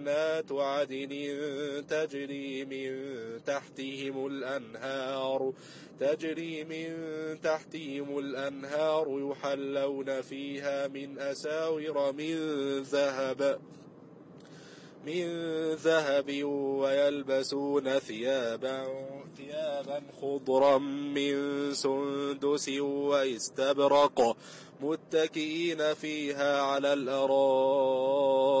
جنات عدن تجري من تحتهم الأنهار تجري من تحتهم الأنهار يحلون فيها من أساور من ذهب من ذهب ويلبسون ثيابا ثيابا خضرا من سندس واستبرق متكئين فيها على الأرائك.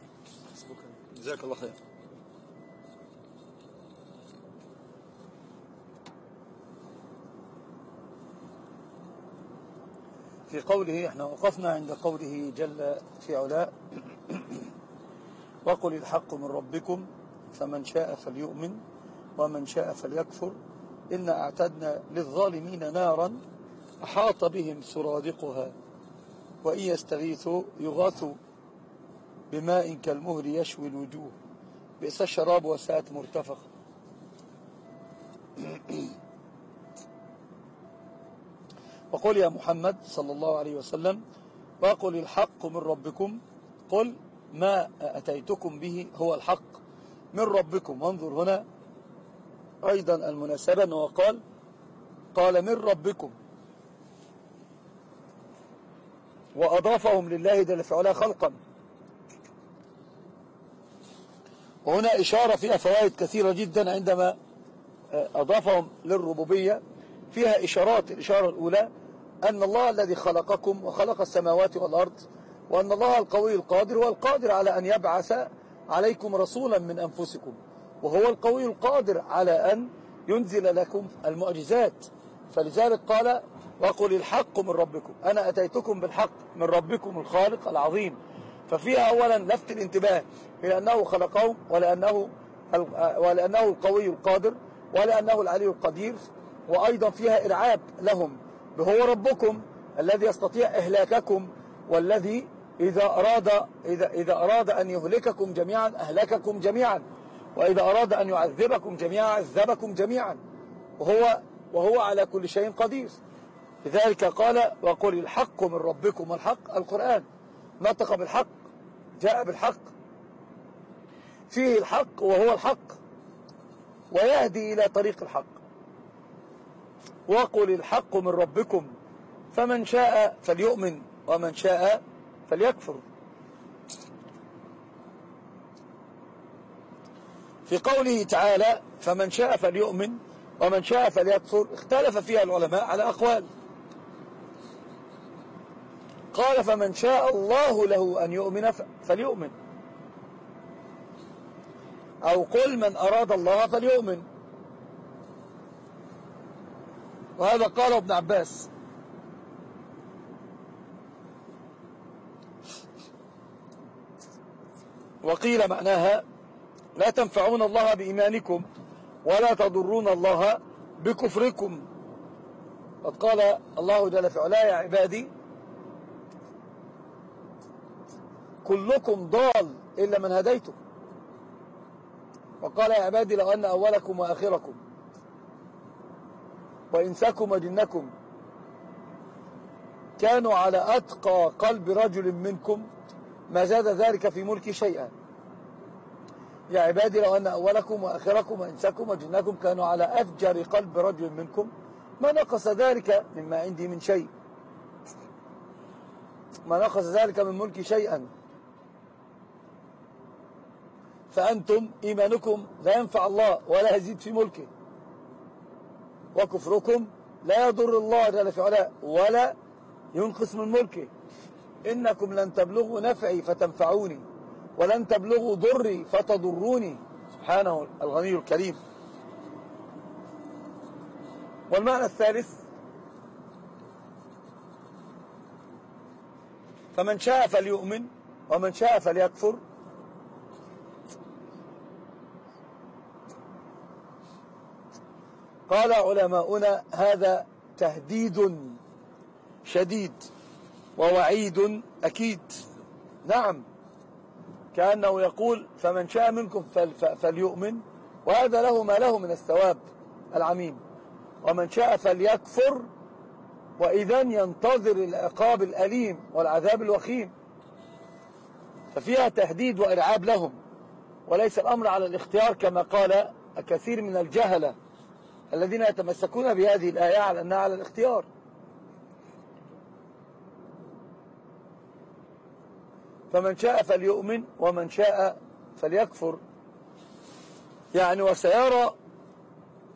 جزاك الله خير. في قوله إحنا وقفنا عند قوله جل في علاء وقل الحق من ربكم فمن شاء فليؤمن ومن شاء فليكفر. إنا أعتدنا للظالمين نارا أحاط بهم سرادقها وإن يستغيثوا يغاثوا. بماء كالمهر يشوي الوجوه. بئس الشراب وساءت مرتفق وقل يا محمد صلى الله عليه وسلم وقل الحق من ربكم. قل ما أتيتكم به هو الحق من ربكم. وانظر هنا. أيضا المناسبة أنه قال من ربكم. وأضافهم لله جل في خلقا. وهنا إشارة فيها فوائد كثيرة جدا عندما أضافهم للربوبية. فيها إشارات الإشارة الأولى أن الله الذي خلقكم وخلق السماوات والأرض وأن الله القوي القادر هو القادر على أن يبعث عليكم رسولا من أنفسكم وهو القوي القادر على أن ينزل لكم المعجزات. فلذلك قال وقل الحق من ربكم. أنا أتيتكم بالحق من ربكم الخالق العظيم. ففيها أولا لفت الانتباه إلى أنه خلقهم ولأنه, ولأنه القوي القادر ولأنه العلي القدير وأيضا فيها إرعاب لهم هو ربكم الذي يستطيع إهلاككم والذي إذا أراد, إذا, إذا أراد أن يهلككم جميعا أهلككم جميعا وإذا أراد أن يعذبكم جميعا عذبكم جميعا وهو, وهو على كل شيء قدير. لذلك قال وقل الحق من ربكم الحق القرآن. نطق بالحق جاء بالحق. فيه الحق وهو الحق ويهدي إلى طريق الحق. وقل الحق من ربكم فمن شاء فليؤمن ومن شاء فليكفر. في قوله تعالى فمن شاء فليؤمن ومن شاء فليكفر اختلف فيها العلماء على أقوال. قال فمن شاء الله له أن يؤمن فليؤمن. أو قل من أراد الله فليؤمن. وهذا قاله ابن عباس. وقيل معناها لا تنفعون الله بإيمانكم ولا تضرون الله بكفركم. قد قال الله جل في علاه يا عبادي كلكم ضال إلا من هديته وقال يا عبادي لو أن أولكم وآخركم وإنسكم وجنكم كانوا على أتقى قلب رجل منكم ما زاد ذلك في ملكي شيئا. يا عبادي لو أن أولكم وآخركم وإنسكم وجنكم كانوا على أفجر قلب رجل منكم ما نقص ذلك مما عندي من شيء. ما نقص ذلك من ملكي شيئا. فأنتم إيمانكم لا ينفع الله ولا يزيد في ملكه. وكفركم لا يضر الله جل في علاه ولا ينقص من ملكه. إنكم لن تبلغوا نفعي فتنفعوني ولن تبلغوا ضري فتضروني. سبحانه الغني الكريم. والمعنى الثالث فمن شاء فليؤمن ومن شاء فليكفر. قال علماؤنا هذا تهديد شديد ووعيد أكيد. نعم. كأنه يقول فمن شاء منكم فليؤمن وهذا له ما له من الثواب العميم. ومن شاء فليكفر وإذا ينتظر العقاب الأليم والعذاب الوخيم. ففيها تهديد وإرعاب لهم وليس الأمر على الاختيار كما قال كثير من الجهلة. الذين يتمسكون بهذه الآية على أنها على الاختيار. فمن شاء فليؤمن ومن شاء فليكفر. يعني وسيرى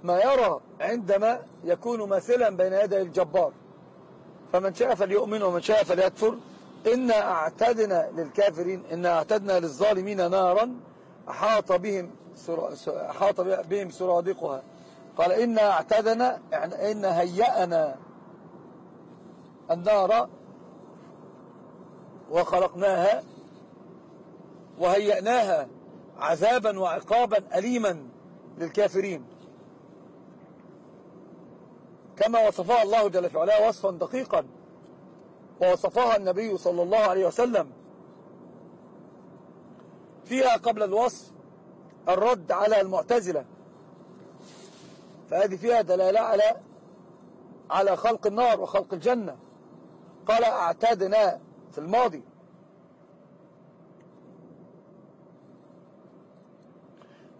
ما يرى عندما يكون مثلا بين يدي الجبار. فمن شاء فليؤمن ومن شاء فليكفر. إنا أعتدنا للكافرين إنا أعتدنا للظالمين نارا أحاط بهم أحاط بهم سرادقها. قال إنا اعتدنا إن هيأنا النار وخلقناها وهيأناها عذابا وعقابا أليما للكافرين. كما وصفها الله جل في علاه وصفا دقيقا ووصفها النبي صلى الله عليه وسلم. فيها قبل الوصف الرد على المعتزلة. فهذه فيها دلالة على على خلق النار وخلق الجنة. قال أعتدنا في الماضي.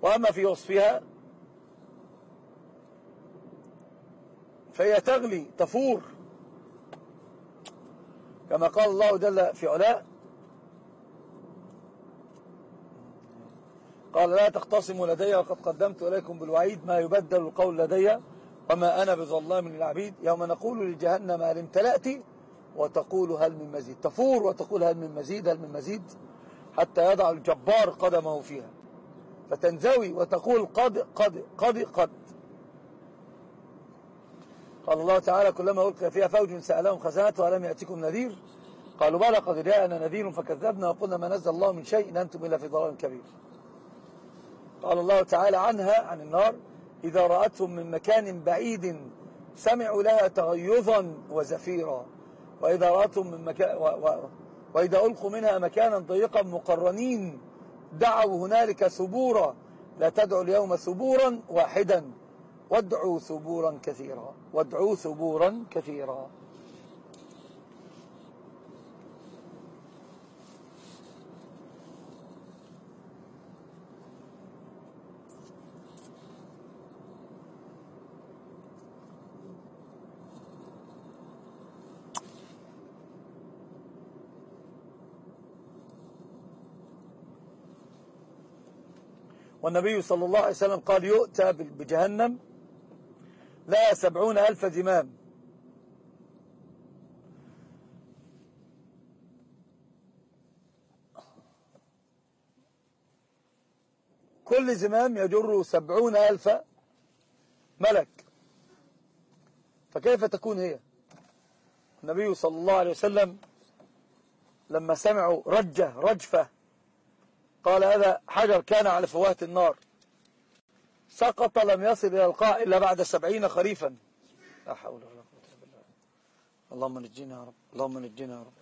وأما في وصفها فهي تغلي تفور. كما قال الله جل في علاء قال لا تختصموا لدي وقد قدمت إليكم بالوعيد ما يبدل القول لدي وما أنا بظلام للعبيد. يوم نقول لجهنم هل امتلأت وتقول هل من مزيد؟ تفور وتقول هل من مزيد هل من مزيد؟ حتى يضع الجبار قدمه فيها. فتنزوي وتقول قد قد قد قد. قال الله تعالى كلما ألقي فيها فوج سألهم خزانتها ولم يأتكم نذير؟ قالوا بلى قد جاءنا نذير فكذبنا وقلنا ما نزل الله من شيء إن أنتم إلا في ضلال كبير. قال الله تعالى عنها عن النار إذا رأتهم من مكان بعيد سمعوا لها تغيظا وزفيرا. وإذا رأتهم من مكان و... و... وإذا ألقوا منها مكانا ضيقا مقرنين دعوا هنالك ثبورا. لا تدعوا اليوم ثبورا واحدا. وادعوا ثبورا كثيرا. وادعوا ثبورا كثيرا. والنبي صلى الله عليه وسلم قال يؤتى بجهنم لا سبعون ألف زمام. كل زمام يجر سبعون ألف ملك. فكيف تكون هي؟ النبي صلى الله عليه وسلم لما سمعوا رجة رجفة قال هذا حجر كان على فوات النار. سقط لم يصل إلى القاع إلا بعد سبعين خريفا. لا حول ولا قوة إلا بالله. اللهم نجينا يا رب. اللهم نجينا يا رب.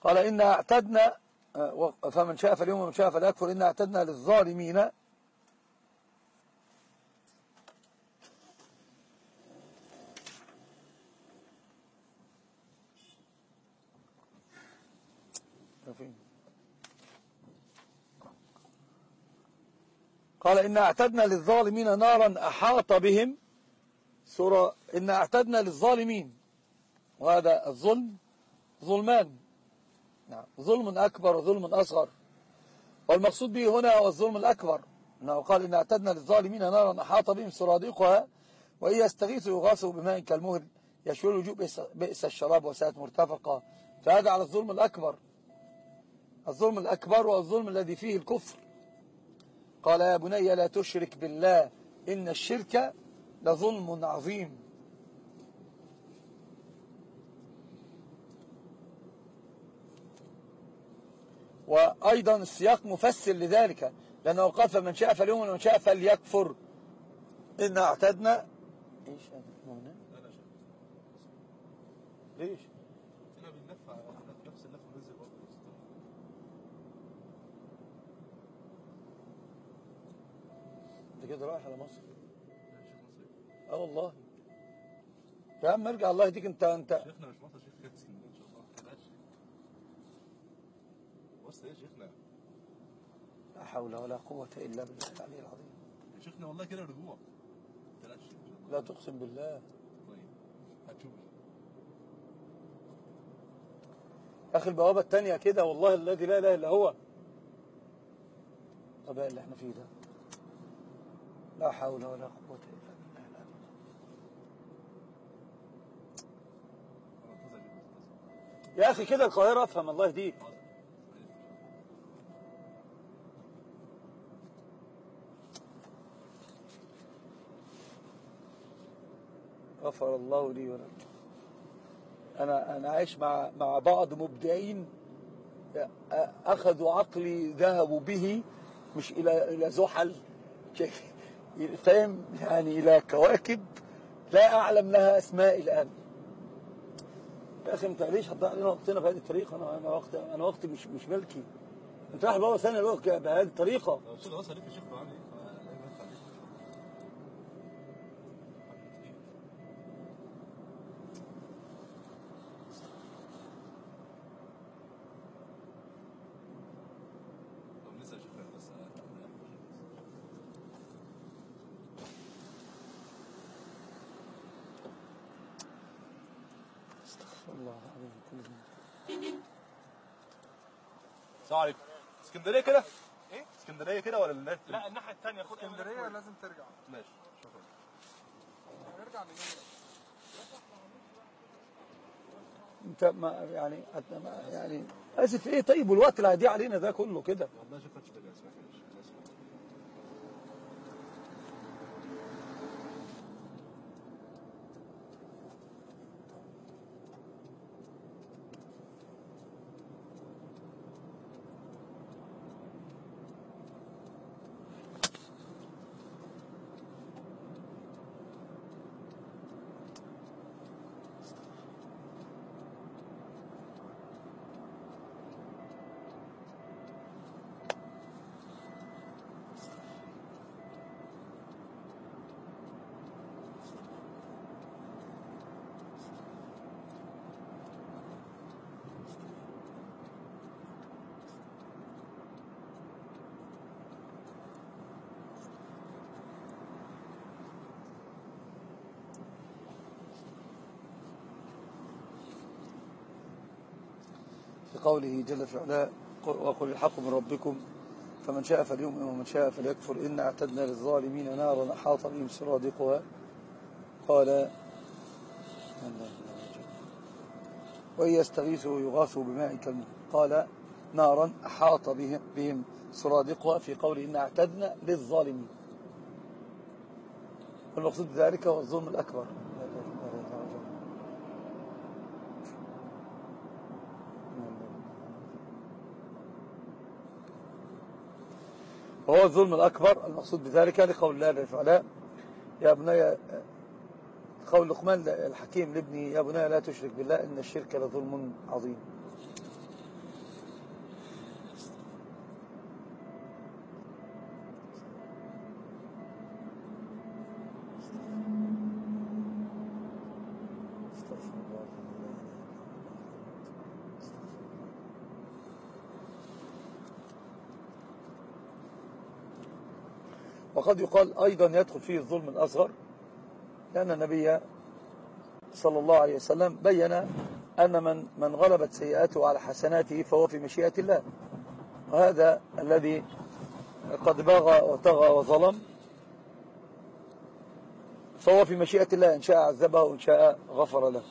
قال إنا اعتدنا آه، فمن شاء فاليوم ومن شاء فليكفر. إنا اعتدنا للظالمين قال إنا اعتدنا للظالمين نارا أحاط بهم. سورة إنا اعتدنا للظالمين. وهذا الظلم ظلمان. نعم ظلم أكبر وظلم أصغر. والمقصود به هنا هو الظلم الأكبر. أنه قال إن اعتدنا للظالمين نارا أحاط بهم. سرادقها وإن يستغيثوا يغاثوا بماء كالمهل يشوي الوجوب بئس الشراب وساءت مرتفقة. فهذا على الظلم الأكبر. الظلم الأكبر والظلم الذي فيه الكفر. قال يا بني لا تشرك بالله إن الشرك لظلم عظيم. وأيضا السياق مفسر لذلك لأنه قال فمن شاء فليؤمن ومن شاء فليكفر. إن اعتدنا. إيش هذا؟ ليش؟ انت كده رايح على مصر؟ آه والله. يا عم ارجع الله يهديك. انت انت شيخنا مش مصر شيخ اسكندريه ان شاء الله. بص يا شيخنا؟ لا حول ولا قوة إلا بالله العلي العظيم. يا شيخنا والله كده رجوع. لا تقسم بالله. طيب هتشوف. يا أخي البوابة التانية كده والله الذي لا إله إلا هو. الغباء اللي إحنا فيه ده. لا حول ولا قوة إلا بالله. يا أخي كده القاهرة أفهم الله يهديك. غفر الله لي ولك أنا أنا عايش مع مع بعض مبدعين أخذوا عقلي ذهبوا به مش إلى إلى زحل. فاهم يعني إلى كواكب لا أعلم لها أسماء الآن. يا أخي أنت ليش هتضيع علينا وقتنا بهذه الطريقة أنا أنا وقت أنا وقتي مش مش ملكي. أنت رايح بابا ثانية الوقت بهذه الطريقة إيه لا يبقى عليك طب لسه يا شيخنا بس استغفر الله العظيم كل ذنب. السلام عليكم اسكندرية كده؟ إيه؟ اسكندرية كده ولا الناس لا الناحية الثانية خد اسكندرية لازم ترجع. ماشي. شكرا نرجع منين أنت ما يعني يعني آسف إيه طيب والوقت اللي هيضيع علينا ده كله كده. والله شيخ قوله جل في علاه وقل الحق من ربكم فمن شاء فليؤمن ومن شاء فليكفر. إن اعتدنا للظالمين نارا أحاط بهم سرادقها. قال وإن يستغيثوا يغاثوا بماء كالمهل. قال نارا أحاط بهم, سرادقها في قوله إن اعتدنا للظالمين. والمقصود بذلك هو الظلم الأكبر. وهو الظلم الأكبر المقصود بذلك لقول الله جل وعلا يا ابني قول لقمان الحكيم لابنه يا بني لا تشرك بالله إن الشرك لظلم عظيم. وقد يقال أيضا يدخل فيه الظلم الأصغر لأن النبي صلى الله عليه وسلم بين أن من, من غلبت سيئاته على حسناته فهو في مشيئة الله. وهذا الذي قد بغى وطغى وظلم فهو في مشيئة الله إن شاء عذبه وإن شاء غفر له.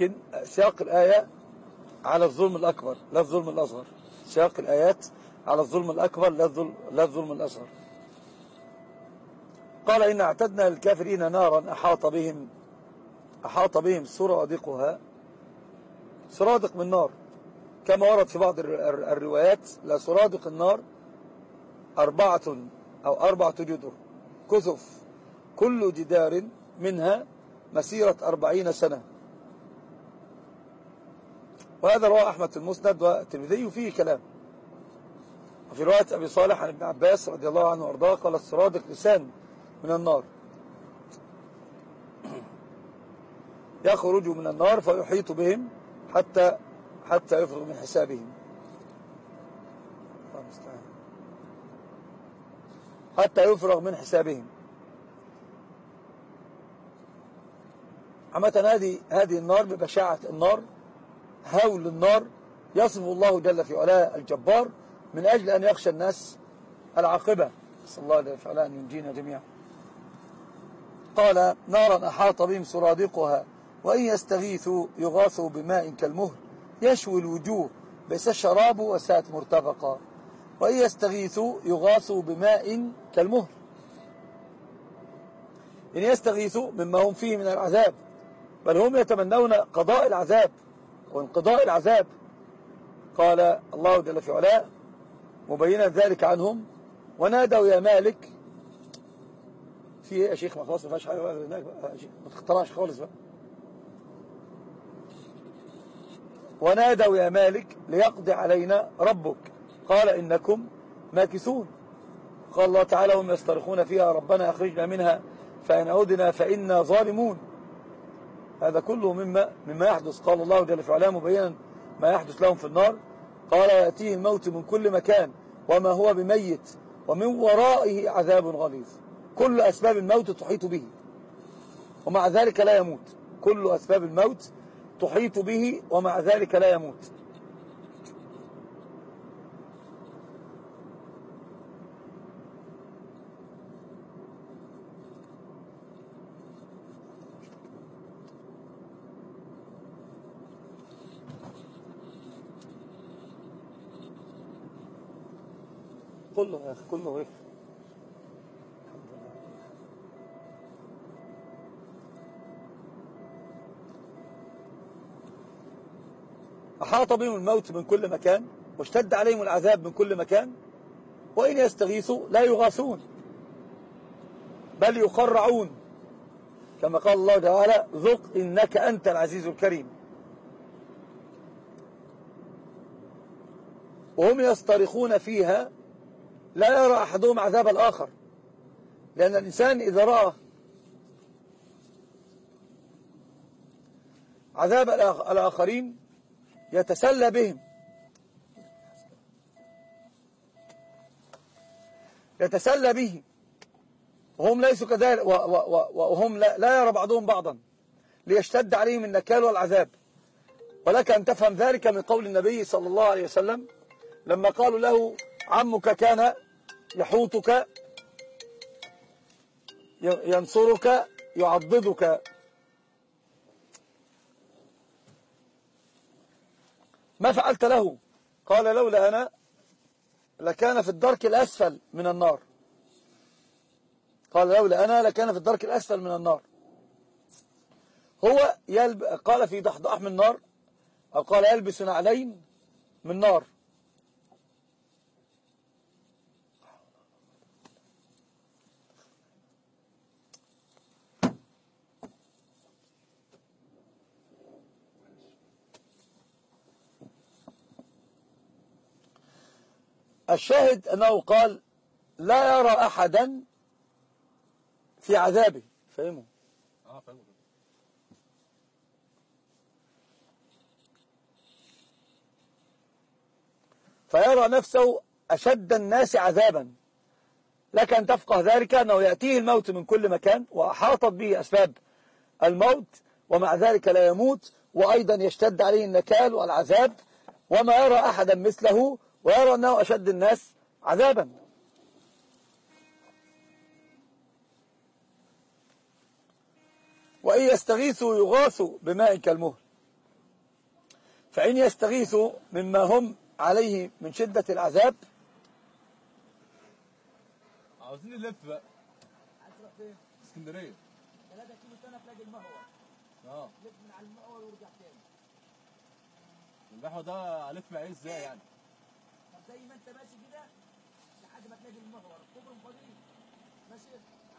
ولكن سياق الآية على الظلم الأكبر لا الظلم الأصغر. سياق الآيات على الظلم الأكبر لا الظلم, الأصغر. قال إن اعتدنا للكافرين نارا أحاط بهم أحاط بهم سرادقها. سرادق من نار. كما ورد في بعض الروايات لا سرادق النار أربعة أو أربعة جدر كثف كل جدار منها مسيرة أربعين سنة. وهذا رواه أحمد المسند والترمذي وفيه كلام. وفي رواية أبي صالح عن ابن عباس رضي الله عنه وأرضاه قال السرادق لسان من النار. يخرج من النار فيحيط بهم حتى حتى يفرغ من حسابهم. حتى يفرغ من حسابهم. عامة هذه هذه النار ببشاعة النار هول النار يصف الله جل في علاه الجبار من أجل أن يخشى الناس العاقبة. صلى الله عليه وسلم أن ينجينا جميعا. قال نارا أحاط بهم سرادقها وإن يستغيثوا يغاثوا بماء كالمهر يشوي الوجوه بس الشراب وسات مرتفقا. وإن يستغيثوا يغاثوا بماء كالمهر إن يستغيثوا مما هم فيه من العذاب بل هم يتمنون قضاء العذاب. وانقضاء العذاب. قال الله جل في علاه مبينا ذلك عنهم. ونادوا يا مالك. في إيه يا شيخ؟ ما خلاص ما فيهاش حاجة هناك ما تخترعش خالص بقى. ونادوا يا مالك ليقضي علينا ربك. قال إنكم ماكثون. قال الله تعالى هم يسترخون فيها. ربنا أخرجنا منها. فإن عودنا فإنا ظالمون. هذا كله مما مما يحدث. قال الله جل في مبينا ما يحدث لهم في النار. قال يأتيه الموت من كل مكان وما هو بميت ومن ورائه عذاب غليظ. كل أسباب الموت تحيط به. ومع ذلك لا يموت. كل أسباب الموت تحيط به ومع ذلك لا يموت. كله يا أخي كله وقف. أحاط بهم الموت من كل مكان واشتد عليهم العذاب من كل مكان وإن يستغيثوا لا يغاثون بل يقرعون كما قال الله تعالى ذق إنك أنت العزيز الكريم وهم يصطرخون فيها لا يرى أحدهم عذاب الآخر. لأن الإنسان إذا رأى عذاب الآخ- الآخرين يتسلى بهم. يتسلى به وهم ليسوا كذلك وهم لا يرى بعضهم بعضا. ليشتد عليهم النكال والعذاب. ولك أن تفهم ذلك من قول النبي صلى الله عليه وسلم لما قالوا له عمك كان يحوطك ينصرك يعضدك. ما فعلت له؟ قال لولا أنا لكان في الدرك الأسفل من النار. قال لولا أنا لكان في الدرك الأسفل من النار. هو يلب... قال في ضحضاح من نار أو قال يلبس نعلين من نار. الشاهد أنه قال لا يرى أحدا في عذابه. فهموا؟ آه فاهم فيرى نفسه أشد الناس عذابا. لك أن تفقه ذلك أنه يأتيه الموت من كل مكان وأحاطت به أسباب الموت ومع ذلك لا يموت وأيضا يشتد عليه النكال والعذاب. وما يرى أحدا مثله ويرى أنه أشد الناس عذابا. وإن يستغيثوا يغاثوا بماء كالمهل. فإن يستغيثوا مما هم عليه من شدة العذاب عاوزين نلف بقى. اسكندرية. 3 كيلو سنة تلاقي المهوى آه. لف من على المهوى ويرجع تاني. البحر ده ألف معاه إزاي يعني؟ زي ما انت ماشي كده لحد ما تلاقي المهوى الكوبري فاضي ماشي؟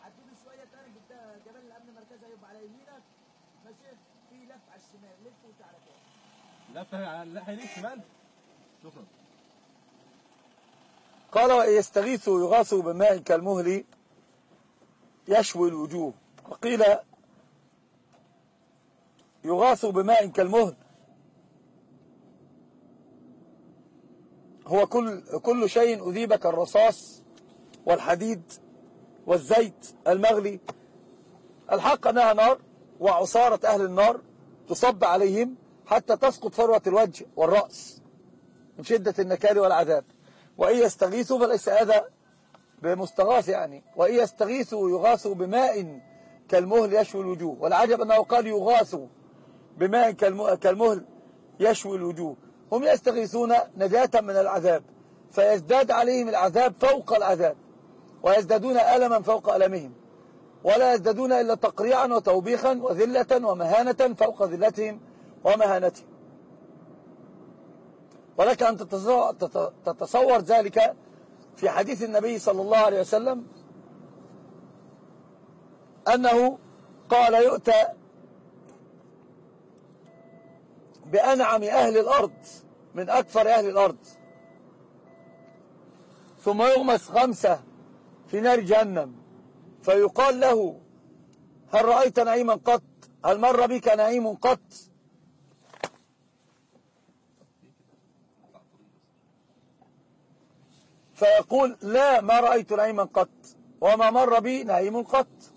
عديله شوية تاني قدام جبل الأمن المركزي هيبقى على يمينك. ماشي؟ في لف على الشمال. لف وتعالى تاني لف على الناحيه دي الشمال؟ شكرا. قال وإن يستغيثوا يغاثوا بماء كالمهل يشوي الوجوه. وقيل يغاثوا بماء كالمهل. هو كل كل شيء أذيب كالرصاص والحديد والزيت المغلي. الحق أنها نار وعصارة أهل النار تصب عليهم حتى تسقط فروة الوجه والرأس من شدة النكال والعذاب. وإن يستغيثوا فليس هذا بمستغاث يعني. وإن يستغيثوا يغاثوا بماء كالمهل يشوي الوجوه. والعجب أنه قال يغاثوا بماء كالم- كالمهل يشوي الوجوه. هم يستغيثون نجاة من العذاب فيزداد عليهم العذاب فوق العذاب ويزدادون ألما فوق ألمهم ولا يزدادون إلا تقريعا وتوبيخا وذلة ومهانة فوق ذلتهم ومهانتهم. ولك أن تتصور, تت- تتصور ذلك في حديث النبي صلى الله عليه وسلم أنه قال يؤتى بأنعم أهل الأرض من أكثر أهل الأرض. ثم يغمس خمسة في نار جهنم. فيقال له هل رأيت نعيما قط؟ هل مر بك نعيم قط؟ فيقول لا ما رأيت نعيما قط وما مر بي نعيم قط.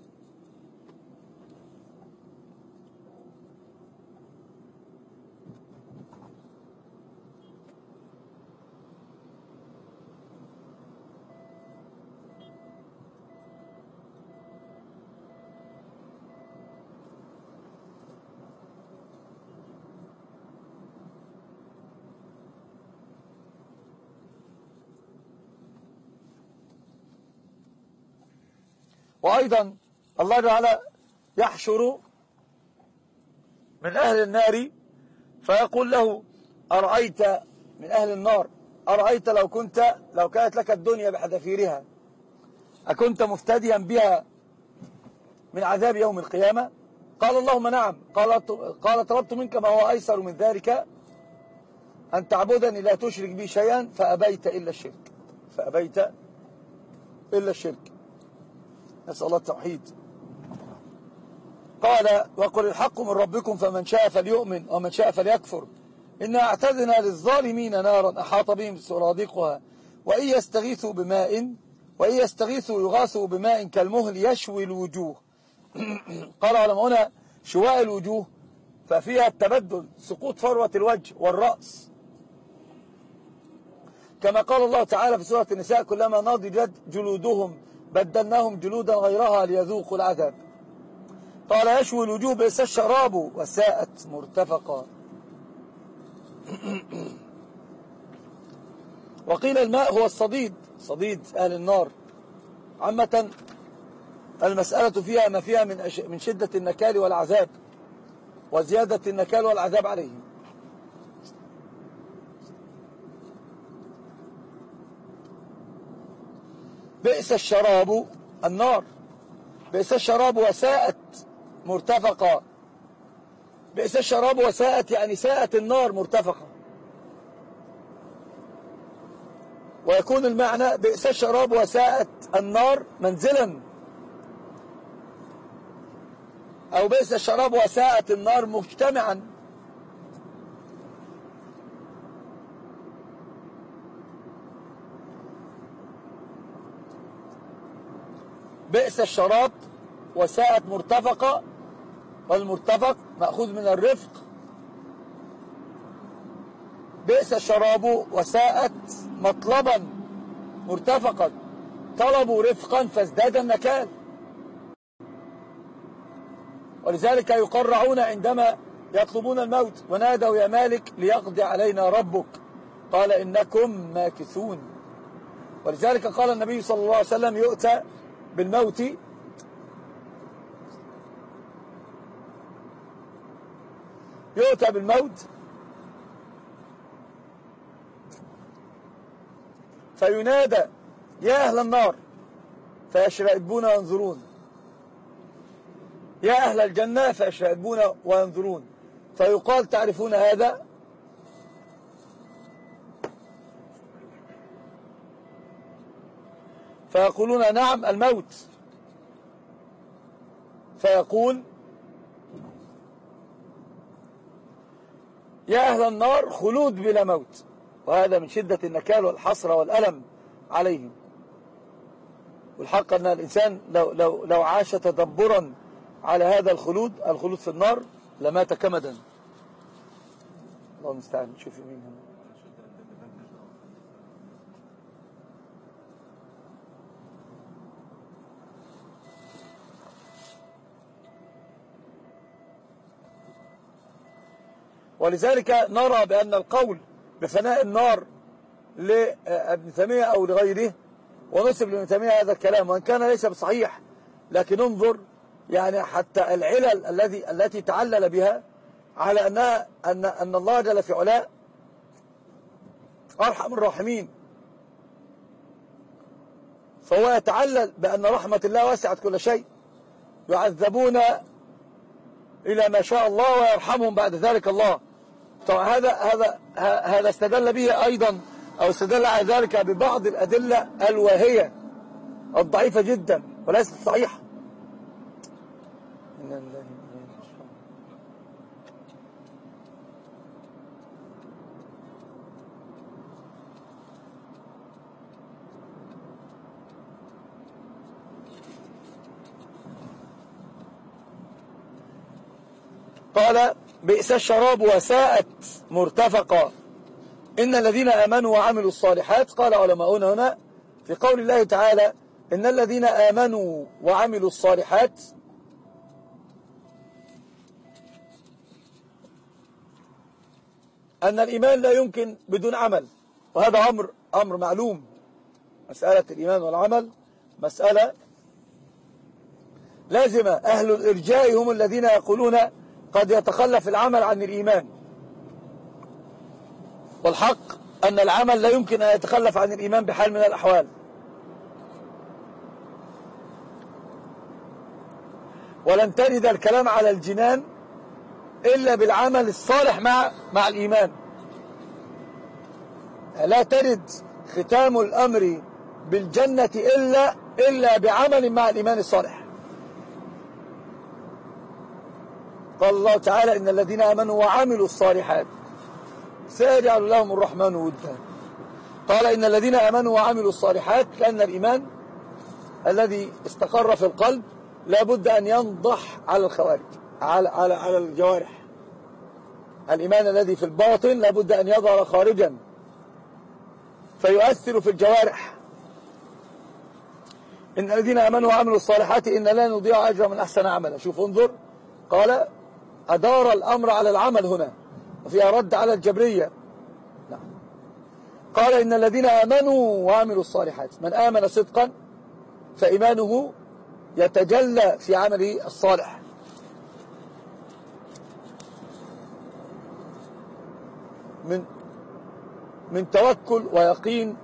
وأيضا الله تعالى يحشر من أهل النار فيقول له أرأيت من أهل النار أرأيت لو كنت لو كانت لك الدنيا بحذافيرها أكنت مفتديا بها من عذاب يوم القيامة؟ قال اللهم نعم. قال قال طلبت منك ما هو أيسر من ذلك؟ أن تعبدني لا تشرك بي شيئا فأبيت إلا الشرك. فأبيت إلا الشرك. نسأل الله التوحيد. قال وقل الحق من ربكم فمن شاء فليؤمن ومن شاء فليكفر. إنا اعتدنا للظالمين نارا أحاط بهم سرادقها وإن يستغيثوا بماء وإن يستغيثوا يغاثوا بماء كالمهل يشوي الوجوه. قال علماؤنا شواء الوجوه ففيها التبدل سقوط فروة الوجه والرأس. كما قال الله تعالى في سورة النساء كلما نضجت جلودهم بدلناهم جلودا غيرها ليذوقوا العذاب. قال يشوي الوجوه بئس الشراب وساءت مرتفقا. وقيل الماء هو الصديد صديد أهل النار. عامة المسألة فيها ما فيها من من شدة النكال والعذاب وزيادة النكال والعذاب عليهم. بئس الشراب النار. بئس الشراب وساءت مرتفقة. بئس الشراب وساءت يعني ساءت النار مرتفقة. ويكون المعنى بئس الشراب وساءت النار منزلا. أو بئس الشراب وساءت النار مجتمعا. بئس الشراب وساءت مرتفقة والمرتفق مأخوذ من الرفق. بئس الشراب وساءت مطلبا مرتفقا طلبوا رفقا فازداد النكال. ولذلك يقرعون عندما يطلبون الموت ونادوا يا مالك ليقضي علينا ربك. قال إنكم ماكثون. ولذلك قال النبي صلى الله عليه وسلم يؤتى بالموت. يؤتى بالموت. فينادى يا أهل النار فيشرئبون وينظرون. يا أهل الجنة فيشرئبون وينظرون. فيقال تعرفون هذا؟ فيقولون نعم الموت. فيقول يا أهل النار خلود بلا موت. وهذا من شدة النكال والحسرة والألم عليهم. والحق أن الإنسان لو, لو, لو عاش تدبرا على هذا الخلود الخلود في النار لمات كمدا. الله المستعان شوف مين هنا ولذلك نرى بأن القول بفناء النار لابن تيمية أو لغيره ونسب لابن تيمية هذا الكلام وإن كان ليس بصحيح لكن انظر يعني حتى العلل الذي التي تعلل بها على أنها أن أن الله جل في علاء أرحم الراحمين. فهو يتعلل بأن رحمة الله وسعت كل شيء يعذبون إلى ما شاء الله ويرحمهم بعد ذلك الله. طبعا هذا هذا هذا استدل به أيضا أو استدل على ذلك ببعض الأدلة الواهية الضعيفة جدا وليست صحيحة. قال بئس الشراب وساءت مرتفقا. إن الذين آمنوا وعملوا الصالحات قال علماؤنا هنا في قول الله تعالى إن الذين آمنوا وعملوا الصالحات أن الإيمان لا يمكن بدون عمل. وهذا أمر أمر معلوم. مسألة الإيمان والعمل مسألة لازمة. أهل الإرجاء هم الذين يقولون قد يتخلف العمل عن الإيمان. والحق أن العمل لا يمكن أن يتخلف عن الإيمان بحال من الأحوال. ولن ترد الكلام على الجنان إلا بالعمل الصالح مع مع الإيمان. لا ترد ختام الأمر بالجنة إلا إلا بعمل مع الإيمان الصالح. قال الله تعالى إن الذين آمنوا وعملوا الصالحات سيجعل لهم الرحمن ودا. قال إن الذين آمنوا وعملوا الصالحات لأن الإيمان الذي استقر في القلب لابد أن ينضح على الخوارج على, على, على الجوارح. الإيمان الذي في الباطن لابد أن يظهر خارجا فيؤثر في الجوارح. إن الذين آمنوا وعملوا الصالحات إن لا نضيع أجر من أحسن عملا. شوف انظر قال أدار الأمر على العمل هنا وفيها رد على الجبرية نعم. قال إن الذين آمنوا وعملوا الصالحات من آمن صدقا فإيمانه يتجلى في عمله الصالح من من توكل ويقين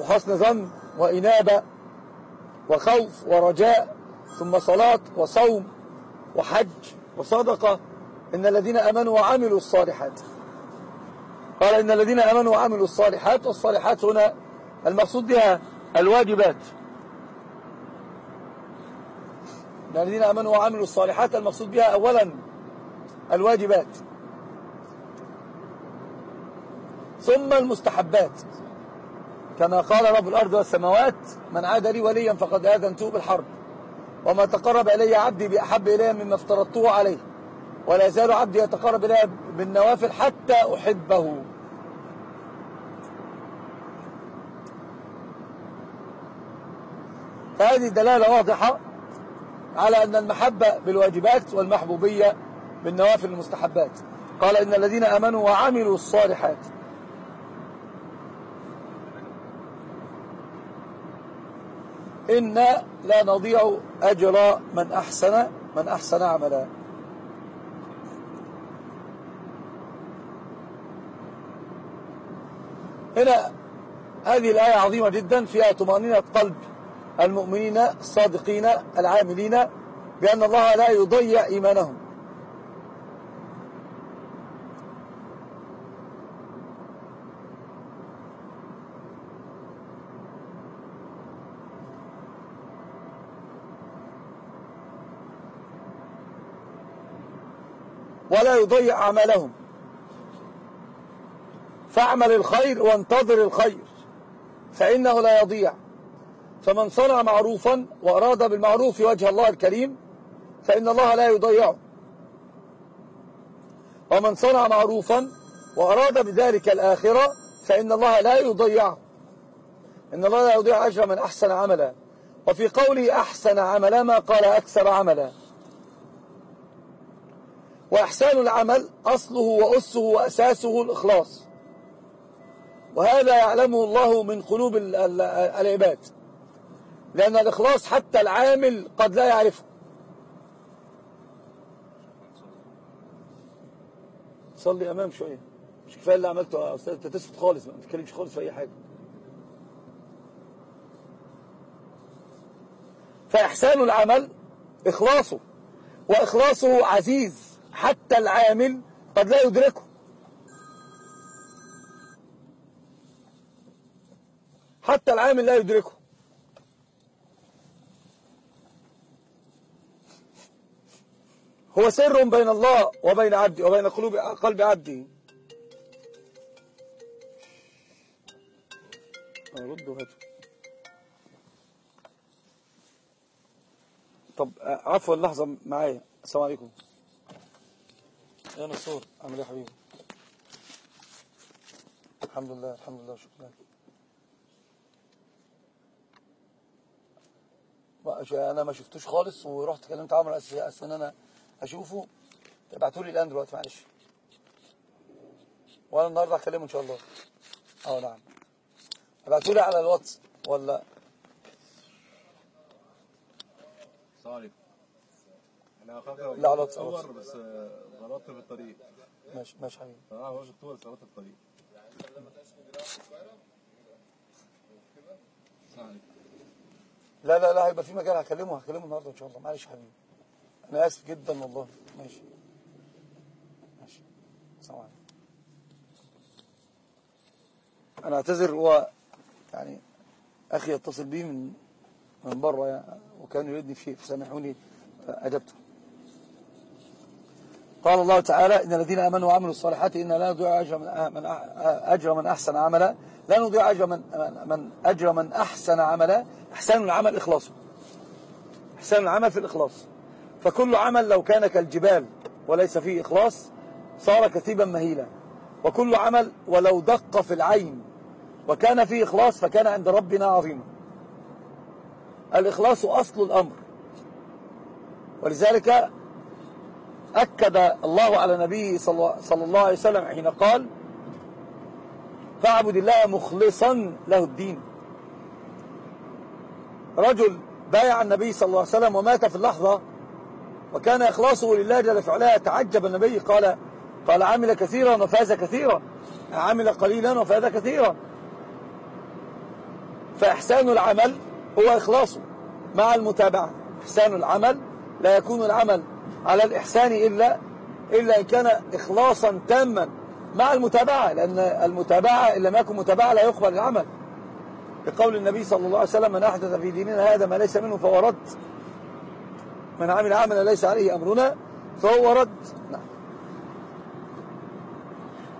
وحسن ظن وإنابة وخوف ورجاء ثم صلاة وصوم وحج وصدقة إن الذين أمنوا وعملوا الصالحات. قال إن الذين أمنوا وعملوا الصالحات والصالحات هنا المقصود بها الواجبات. إن الذين أمنوا وعملوا الصالحات المقصود بها أولا الواجبات. ثم المستحبات. كما قال رب الأرض والسماوات من عاد لي وليا فقد آذنته بالحرب. وما تقرب إلي عبدي بأحب إلي مما افترضته عليه. ولا يزال عبدي يتقرب إلي بالنوافل حتى أحبه. فهذه دلالة واضحة على أن المحبة بالواجبات والمحبوبية بالنوافل المستحبات. قال إن الذين أمنوا وعملوا الصالحات إنا لا نضيع أجر من أحسن من أحسن عملا. هنا هذه الآية عظيمة جدا فيها طمأنينة قلب المؤمنين الصادقين العاملين بأن الله لا يضيع إيمانهم. يضيع أعمالهم فاعمل الخير وانتظر الخير فإنه لا يضيع. فمن صنع معروفا وأراد بالمعروف وجه الله الكريم فإن الله لا يضيعه ومن صنع معروفا وأراد بذلك الآخرة فإن الله لا يضيعه إن الله لا يضيع أجر من أحسن عملا. وفي قوله أحسن عملا ما قال أكثر عملا. وإحسان العمل أصله وأسه وأساسه الإخلاص. وهذا يعلمه الله من قلوب العباد. لأن الإخلاص حتى العامل قد لا يعرفه. صلي أمام شوية. مش كفاية اللي عملته يا أستاذ أنت تسكت خالص ما تتكلمش خالص في أي حاجة. فإحسان العمل إخلاصه وإخلاصه عزيز. حتى العامل قد لا يدركه. حتى العامل لا يدركه. هو سر بين الله وبين عبده وبين قلوب قلب ردوا هاتوا طب عفوا لحظة معايا. السلام عليكم. يا نصور عامل إيه يا حبيبي؟ الحمد لله الحمد لله شكرا بقى أنا ما شفتوش خالص ورحت كلمت عمرو أساس إن أنا أشوفه. ابعتوا لي الآن دلوقتي معلش. وأنا النهارده هكلمه إن شاء الله. آه نعم. ابعتوا لي على الواتس ولا؟ السلام عليكم. أنا اخاف لا، على اصور بس آه، غلطت في الطريق. ماشي ماشي حبيبي. آه هو دكتور غلطت في الطريق. لا لا لا هيبقى في مجال هكلمه هكلمه النهارده إن شاء الله. معلش حبيبي. أنا آسف جدا والله. ماشي. ماشي. السلام عليكم. أنا أعتذر هو يعني أخي يتصل بي من من بره يعني وكان يريدني في شيء فسامحوني أجبته قال الله تعالى إن الذين آمنوا وعملوا الصالحات إن لا نضيع أجر من أجر من أحسن عملا. لا نضيع أجر من من أجر من أحسن عملا. إحسان العمل إخلاصه إحسان العمل في الإخلاص. فكل عمل لو كان كالجبال وليس فيه إخلاص صار كثيبا مهيلا. وكل عمل ولو دق في العين وكان فيه إخلاص فكان عند ربنا عظيما. الإخلاص أصل الأمر. ولذلك أكد الله على نبيه صلى الله عليه وسلم حين قال فاعبد الله مخلصا له الدين. رجل بايع النبي صلى الله عليه وسلم ومات في اللحظة وكان إخلاصه لله جل في علاه تعجب النبي قال قال عمل كثيرا وفاز كثيرا عمل قليلا وفاز كثيرا. فإحسان العمل هو إخلاصه مع المتابعة. إحسان العمل لا يكون العمل على الإحسان إلا إلا إن كان إخلاصا تاما مع المتابعة لأن المتابعة إن لم يكن متابعة لا يقبل العمل. بقول النبي صلى الله عليه وسلم من أحدث في ديننا هذا ما ليس منه فهو رد. من عمل عملا ليس عليه أمرنا فهو رد. نعم.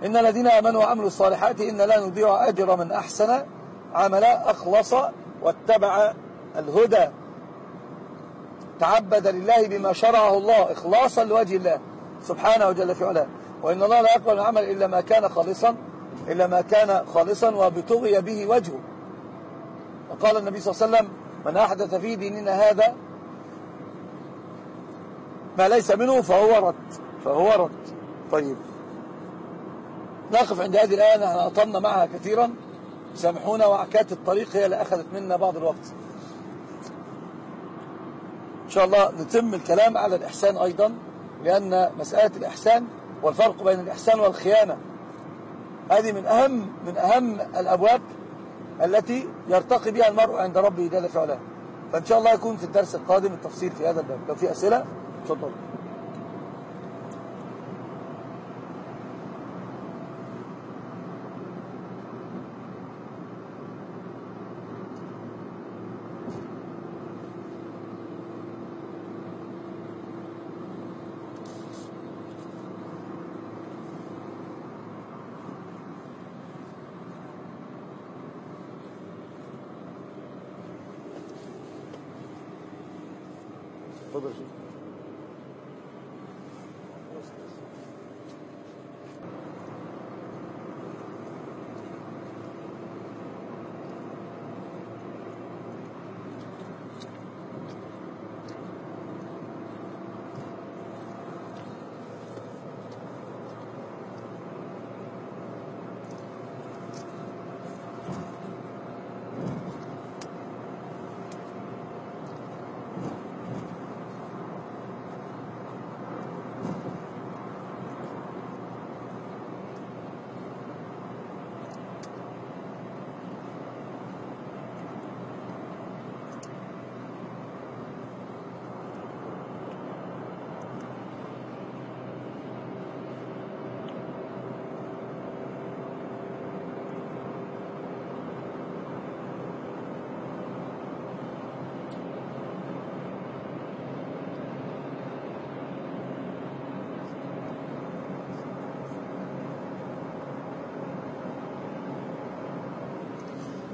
إن الذين آمنوا وعملوا الصالحات إن لا نضيع أجر من أحسن عملا أخلص واتبع الهدى. تعبد لله بما شرعه الله إخلاصا لوجه الله سبحانه وجل في علاه. وإن الله لا يقبل العمل إلا ما كان خالصا إلا ما كان خالصا وبتغي به وجهه. وقال النبي صلى الله عليه وسلم من أحدث في ديننا هذا ما ليس منه فهو رد فهو رد. طيب. نقف عند هذه الآية نحن أطلنا معها كثيرا. سامحونا وعكات الطريق هي اللي أخذت منا بعض الوقت. إن شاء الله نتم الكلام على الإحسان أيضا لأن مسألة الإحسان والفرق بين الإحسان والخيانة هذه من أهم من أهم الأبواب التي يرتقي بها المرء عند ربه جل في علاه فإن شاء الله يكون في الدرس القادم التفصيل في هذا الباب. لو في أسئلة تفضل. تفضل يا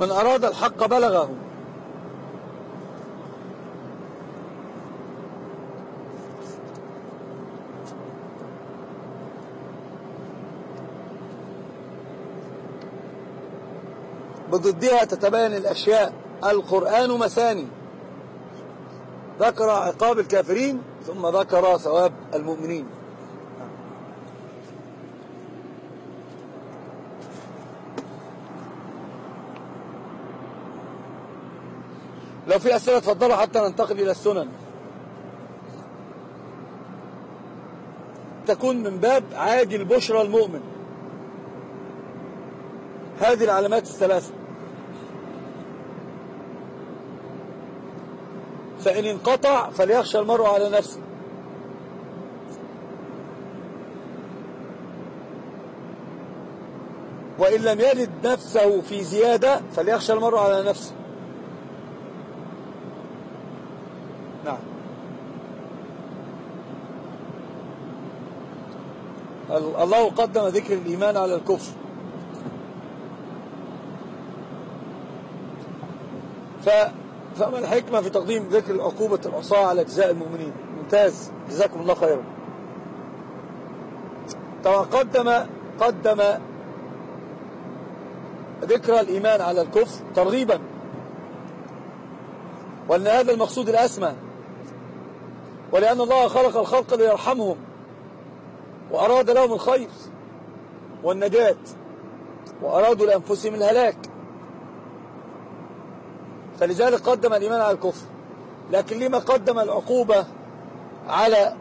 من أراد الحق بلغه. بضدها تتبين الأشياء. القرآن مثاني. ذكر عقاب الكافرين ثم ذكر ثواب المؤمنين. لو في أسئلة تفضلوا حتى ننتقل إلى السنن. تكون من باب عاجل بشرى المؤمن. هذه العلامات الثلاثة. فإن انقطع فليخشى المرء على نفسه. وإن لم يجد نفسه في زيادة فليخشى المرء على نفسه. الله قدم ذكر الإيمان على الكفر. ف فما الحكمة في تقديم ذكر عقوبة العصاة على أجزاء المؤمنين؟ ممتاز. جزاكم الله خيرا. طبعا قدم قدم ذكر الإيمان على الكفر ترغيبا. وأن هذا المقصود الأسمى. ولأن الله خلق الخلق ليرحمهم. وأراد لهم الخير والنجاة وأرادوا لأنفسهم الهلاك. فلذلك قدم الإيمان على الكفر. لكن لما قدم العقوبة على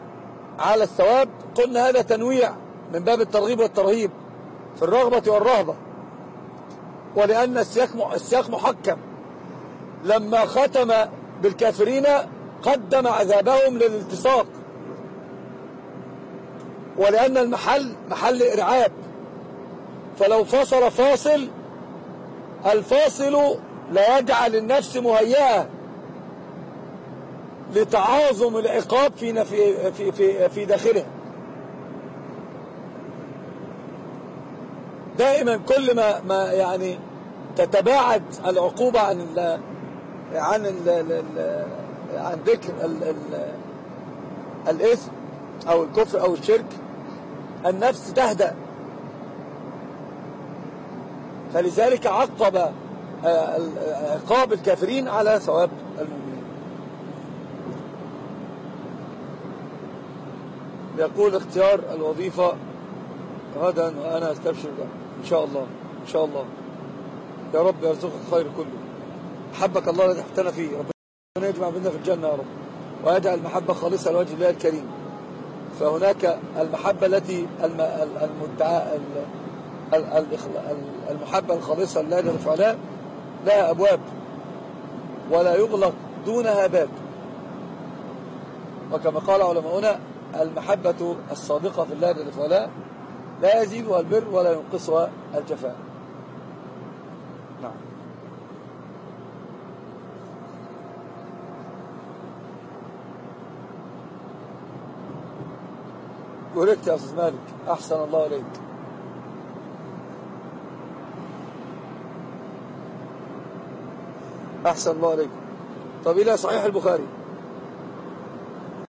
على الثواب قلنا هذا تنويع من باب الترغيب والترهيب في الرغبة والرهبة. ولأن السياق محكم. لما ختم بالكافرين قدم عذابهم للالتصاق. ولأن المحل محل إرعاب. فلو فصل فاصل الفاصل لا يجعل النفس مهيئة لتعاظم العقاب في في في في, في داخله. دائما كل ما ما يعني تتباعد العقوبة عن ال عن ال ال عن ذكر ال ال الإثم أو الكفر أو الشرك النفس تهدأ. فلذلك عقب عقاب الكافرين على ثواب المؤمنين. يقول اختيار الوظيفة غدا وأنا أستبشر إن شاء الله إن شاء الله. يا رب يرزقك الخير كله. حبك الله الذي احتنا فيه. ربنا يجمع بنا في الجنة يا رب. ويجعل المحبة خالصة لوجه الله الكريم. فهناك المحبة التي المدعاء المحبة الخالصة لله جل وعلا لها أبواب ولا يغلق دونها باب. وكما قال علماؤنا المحبة الصادقة في الله جل وعلا لا يزيدها البر ولا ينقصها الجفاء. وركت يا أستاذ مالك. أحسن الله إليك. أحسن الله عليكم طب إلى صحيح البخاري.